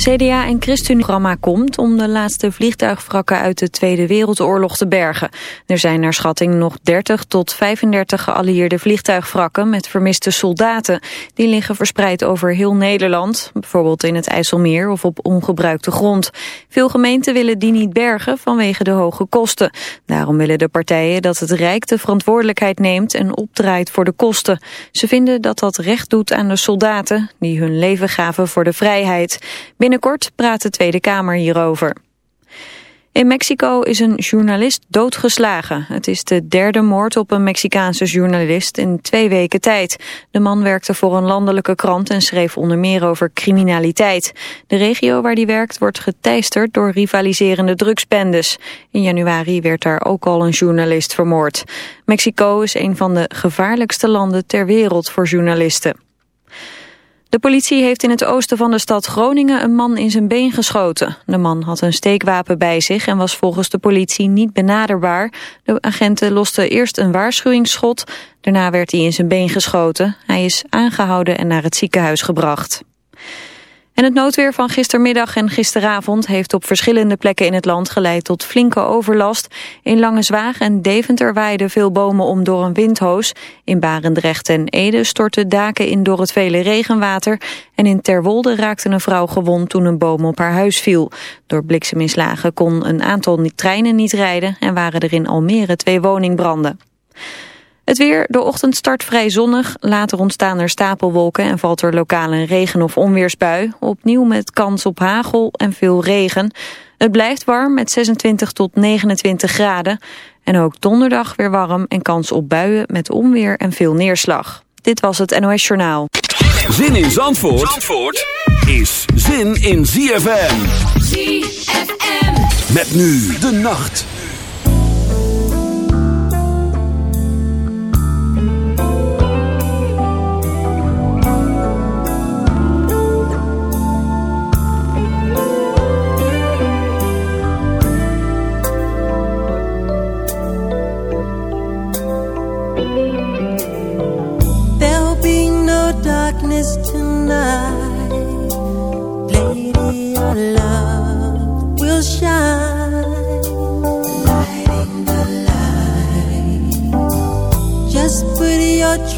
CDA en ChristenUnie-programma komt om de laatste vliegtuigwrakken uit de Tweede Wereldoorlog te bergen. Er zijn naar schatting nog 30 tot 35 geallieerde vliegtuigwrakken met vermiste soldaten. Die liggen verspreid over heel Nederland, bijvoorbeeld in het IJsselmeer of op ongebruikte grond. Veel gemeenten willen die niet bergen vanwege de hoge kosten. Daarom willen de partijen dat het Rijk de verantwoordelijkheid neemt en opdraait voor de kosten. Ze vinden dat dat recht doet aan de soldaten die hun leven gaven voor de vrijheid. Binnenkort praat de Tweede Kamer hierover. In Mexico is een journalist doodgeslagen. Het is de derde moord op een Mexicaanse journalist in twee weken tijd. De man werkte voor een landelijke krant en schreef onder meer over criminaliteit. De regio waar hij werkt wordt geteisterd door rivaliserende drugsbendes. In januari werd daar ook al een journalist vermoord. Mexico is een van de gevaarlijkste landen ter wereld voor journalisten. De politie heeft in het oosten van de stad Groningen een man in zijn been geschoten. De man had een steekwapen bij zich en was volgens de politie niet benaderbaar. De agenten losten eerst een waarschuwingsschot, daarna werd hij in zijn been geschoten. Hij is aangehouden en naar het ziekenhuis gebracht. En het noodweer van gistermiddag en gisteravond heeft op verschillende plekken in het land geleid tot flinke overlast. In Lange Zwaag en Deventer waaiden veel bomen om door een windhoos. In Barendrecht en Ede stortten daken in door het vele regenwater. En in Terwolde raakte een vrouw gewond toen een boom op haar huis viel. Door blikseminslagen kon een aantal treinen niet rijden en waren er in Almere twee woningbranden. Het weer, de ochtend start vrij zonnig. Later ontstaan er stapelwolken en valt er lokaal een regen- of onweersbui. Opnieuw met kans op hagel en veel regen. Het blijft warm met 26 tot 29 graden. En ook donderdag weer warm en kans op buien met onweer en veel neerslag. Dit was het NOS Journaal. Zin in Zandvoort, Zandvoort is zin in ZFM. ZFM. Met nu de nacht.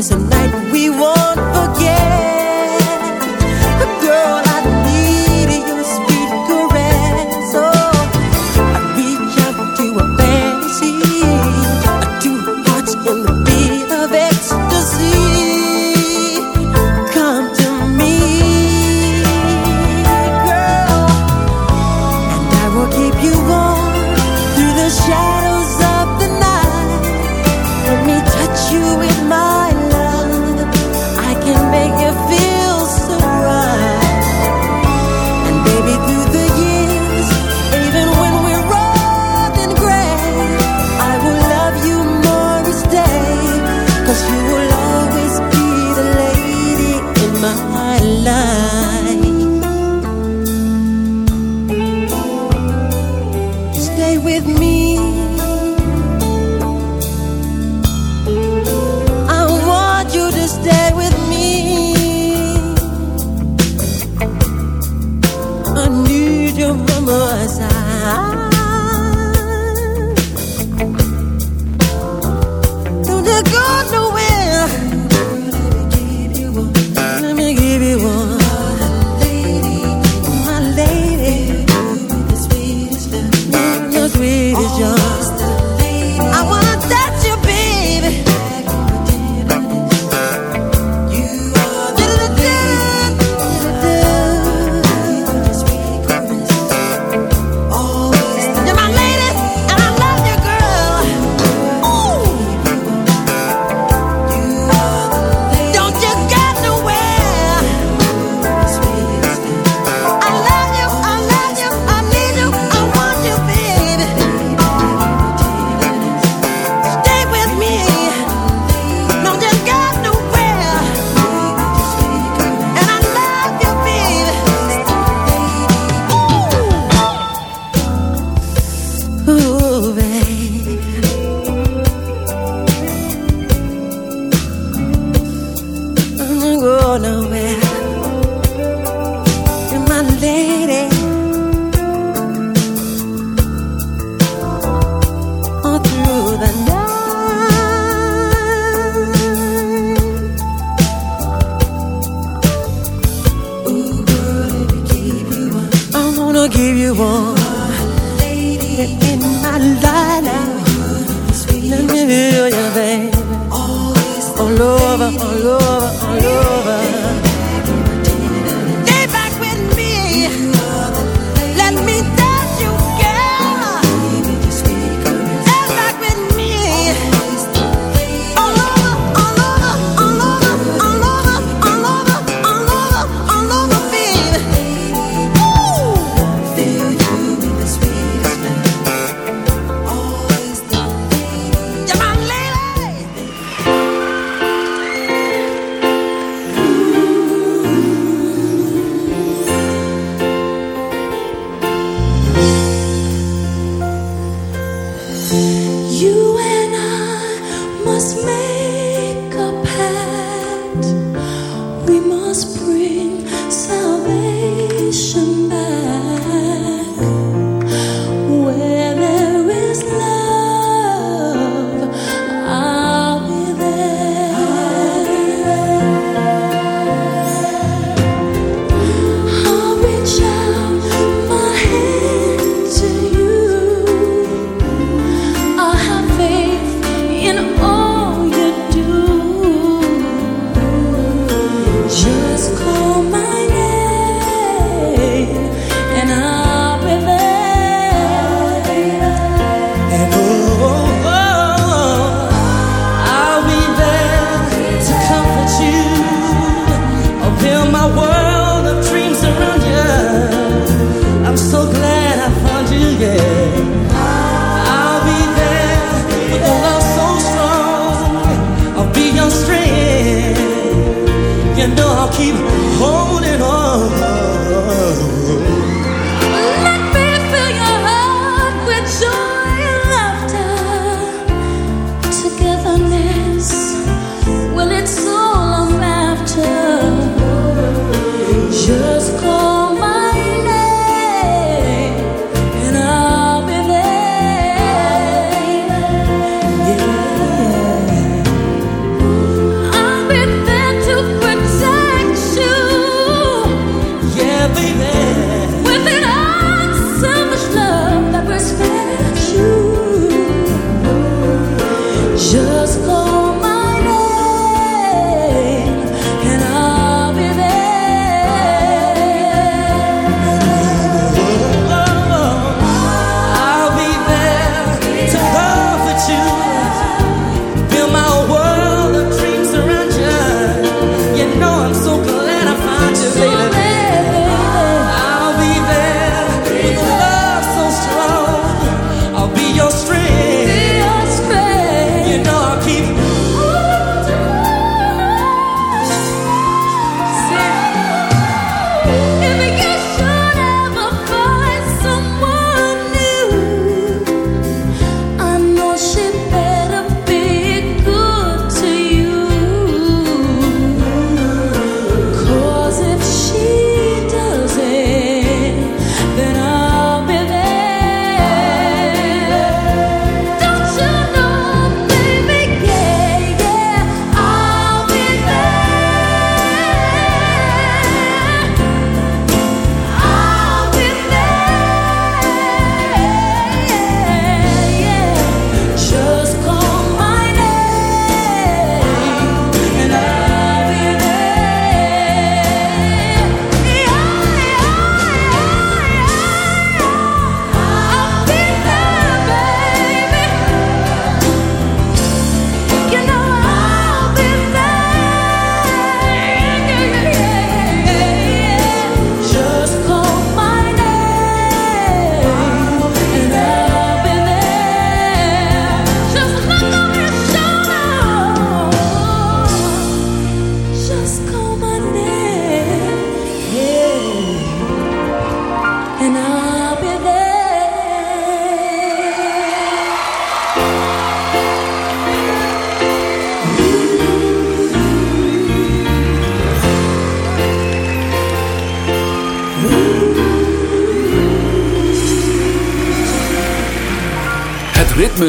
make a night we won't forget.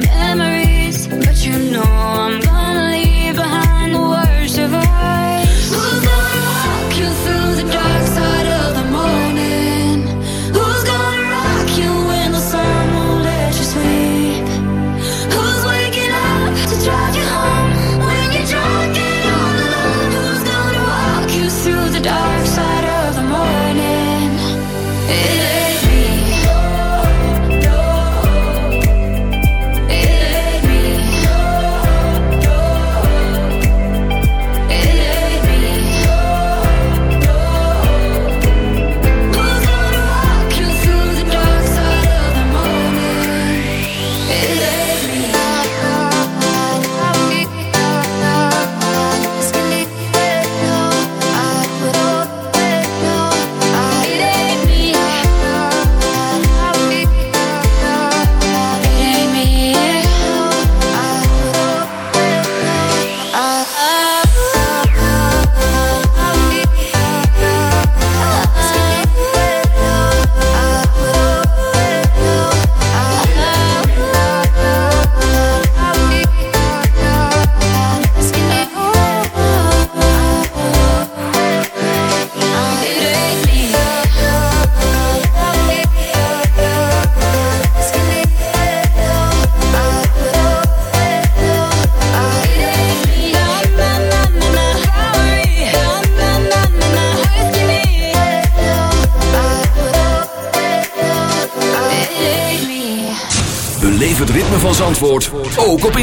memories, but you know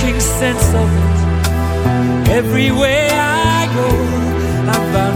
Making sense of it. Everywhere I go, I'm bound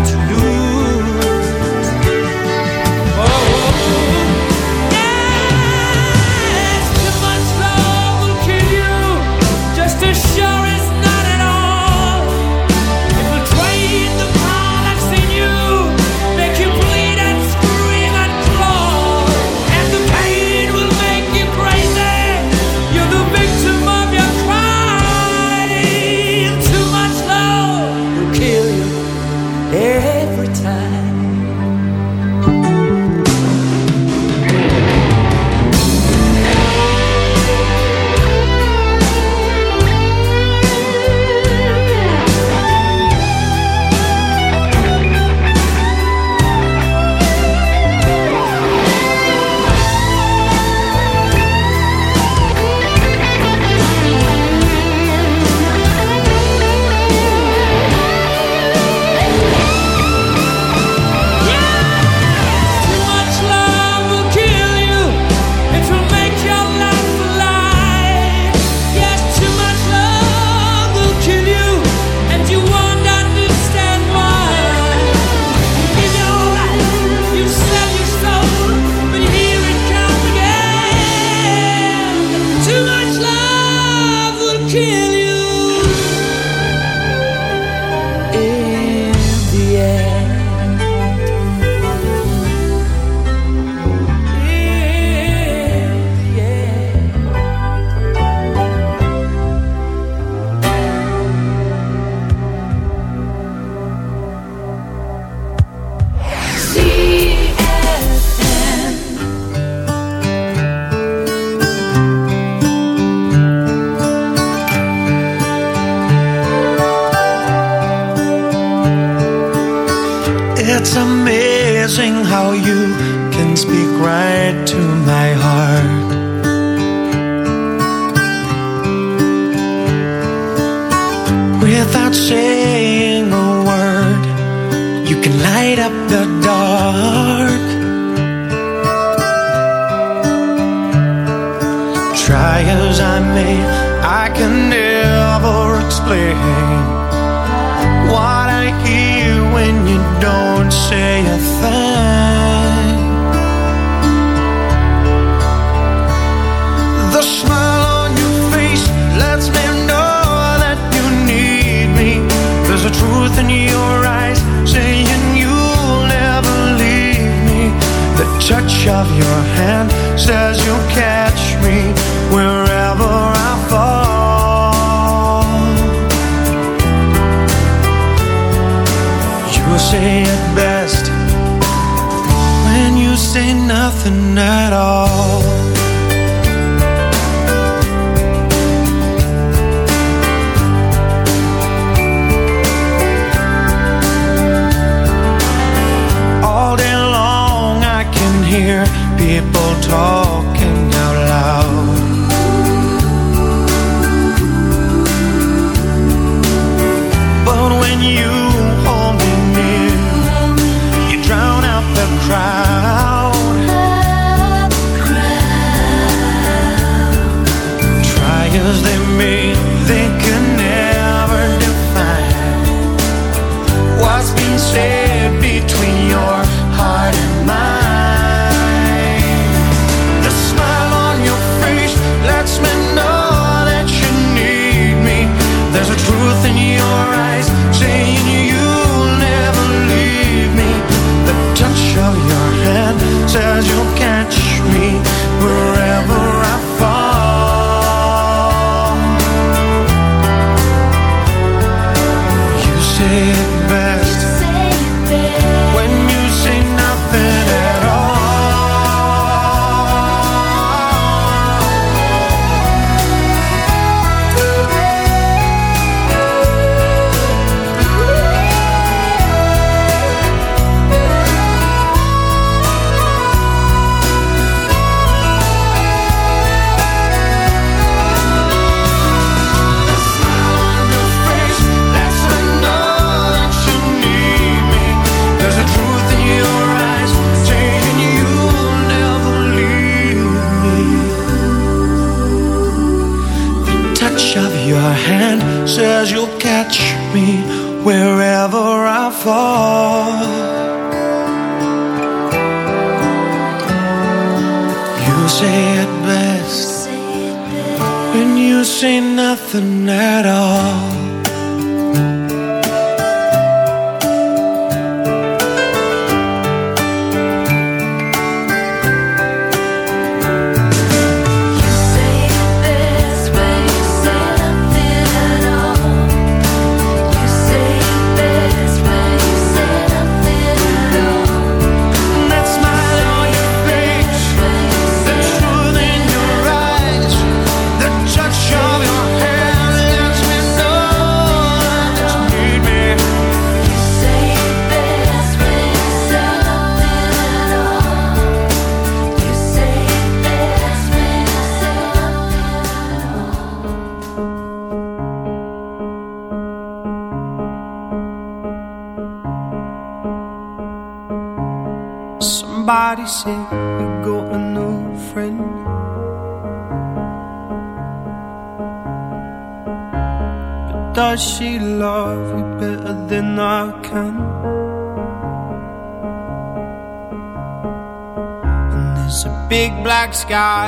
sky.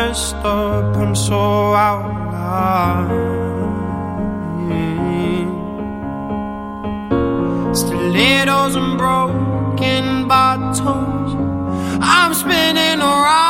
messed up, I'm so out of line. Still, Stilettos and broken bottles, I'm spinning around.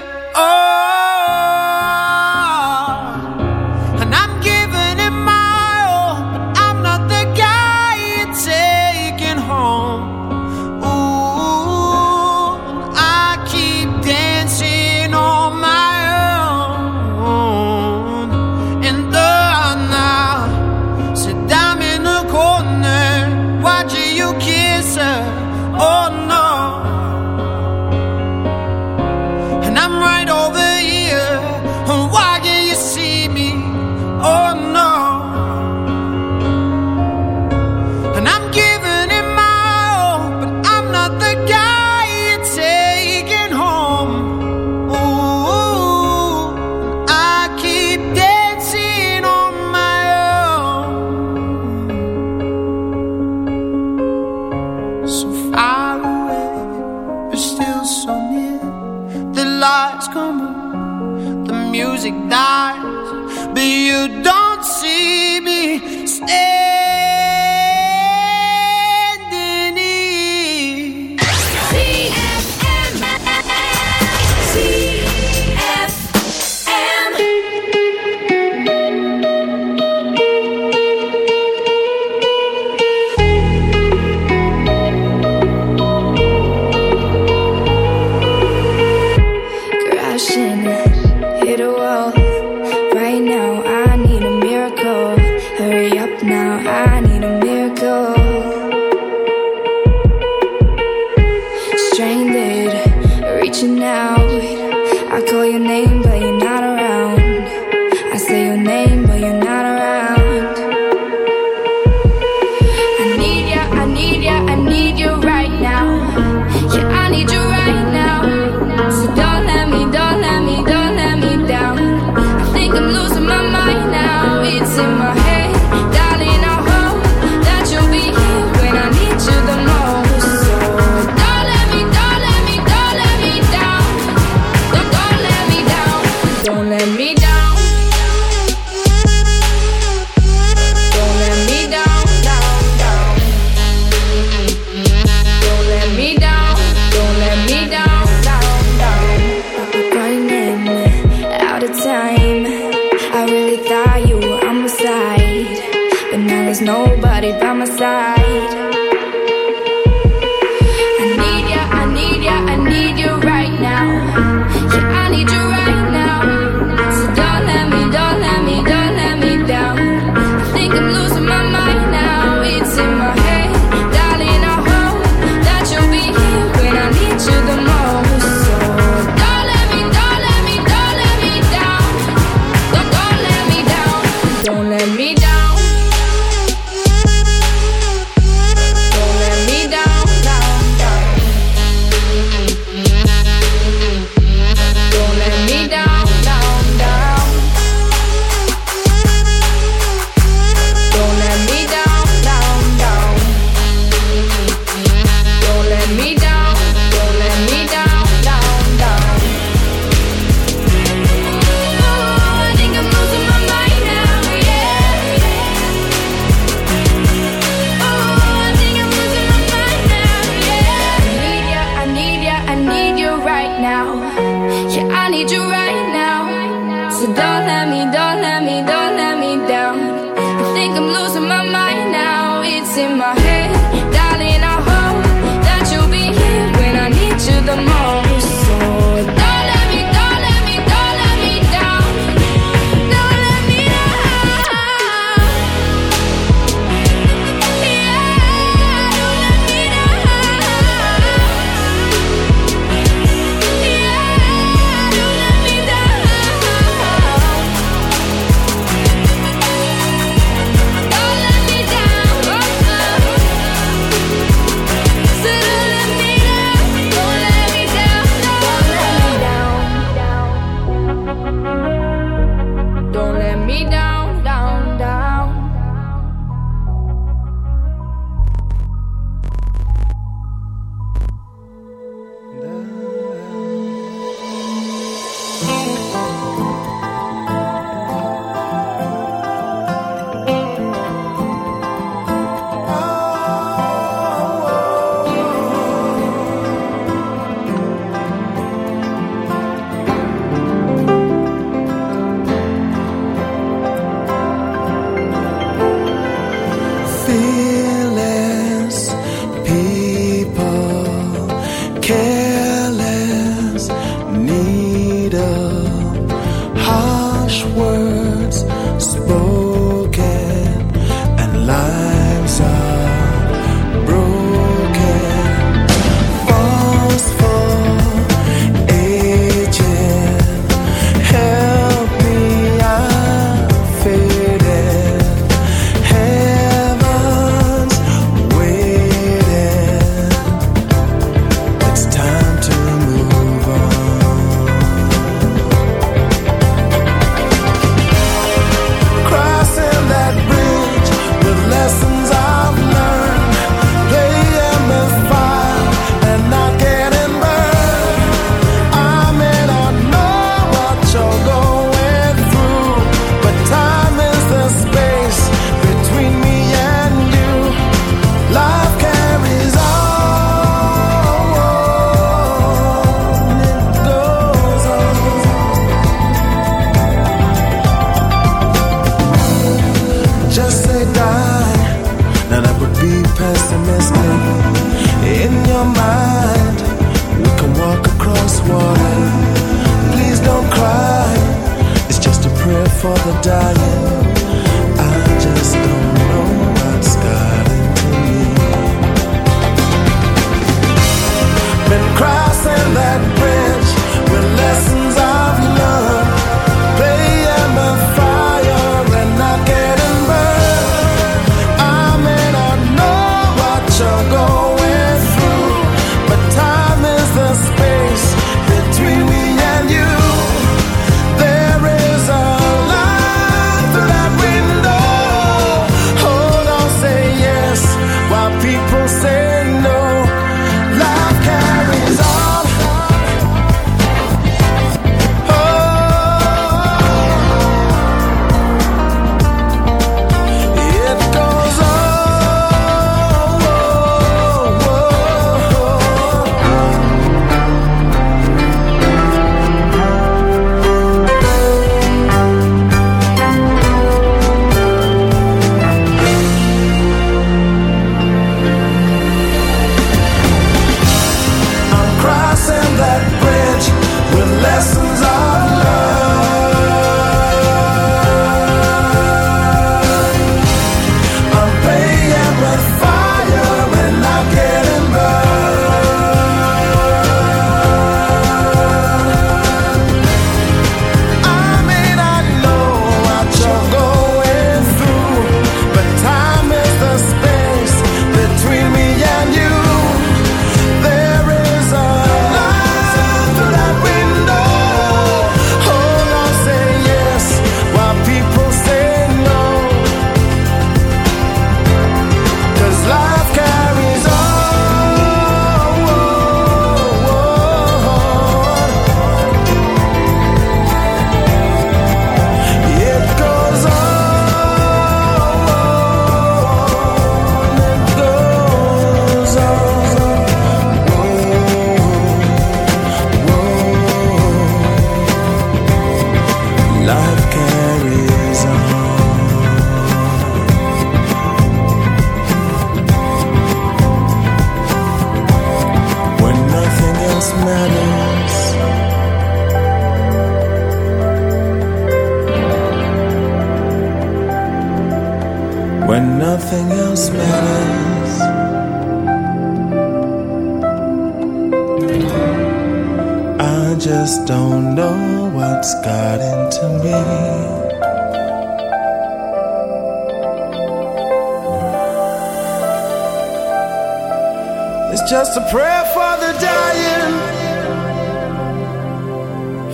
In my head,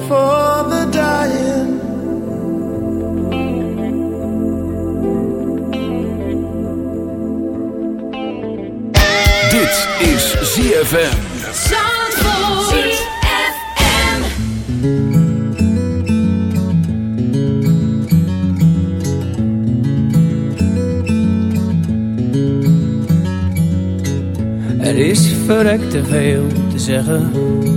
for the dying. Dit is ZFM. Er is verrekt te veel te zeggen.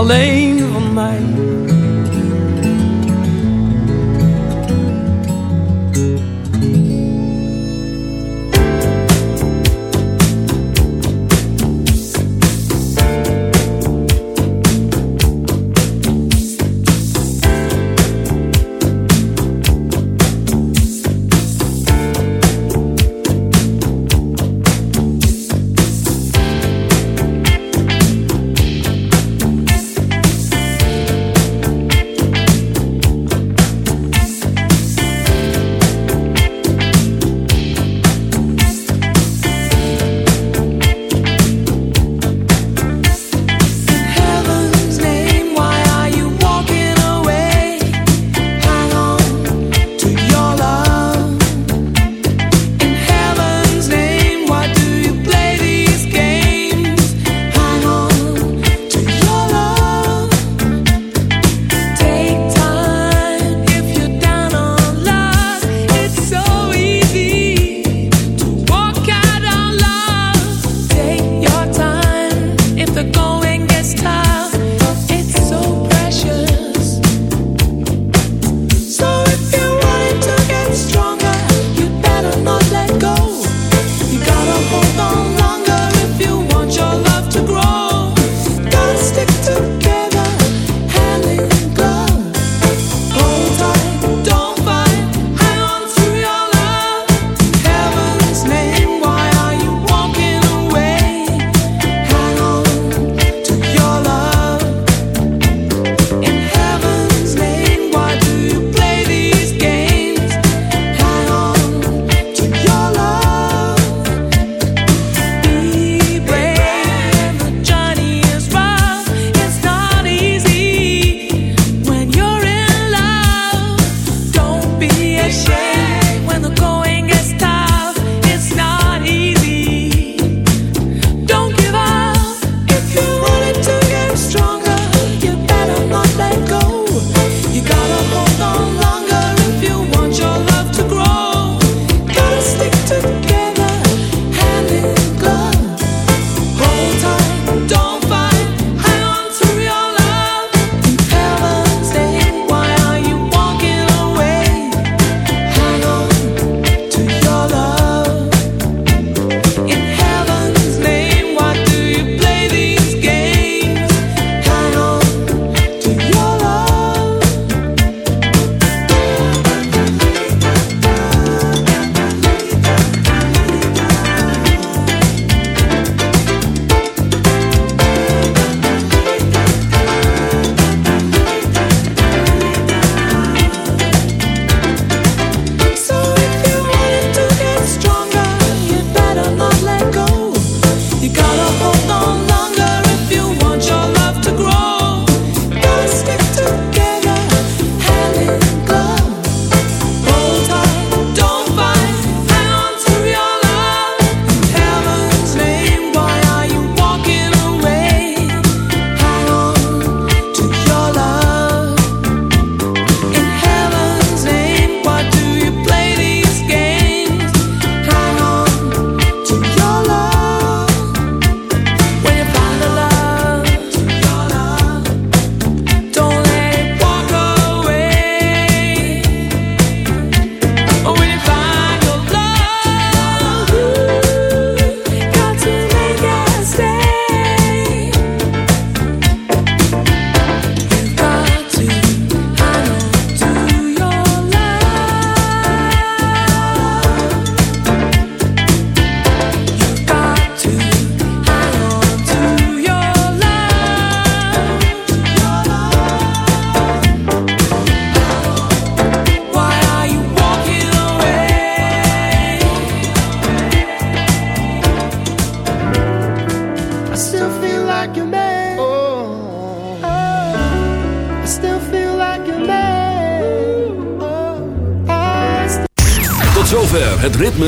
Alleen van mij.